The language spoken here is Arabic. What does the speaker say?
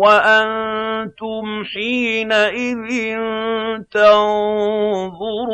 وَأَنتُمْ حِينَئِذٍ تَنظُرُونَ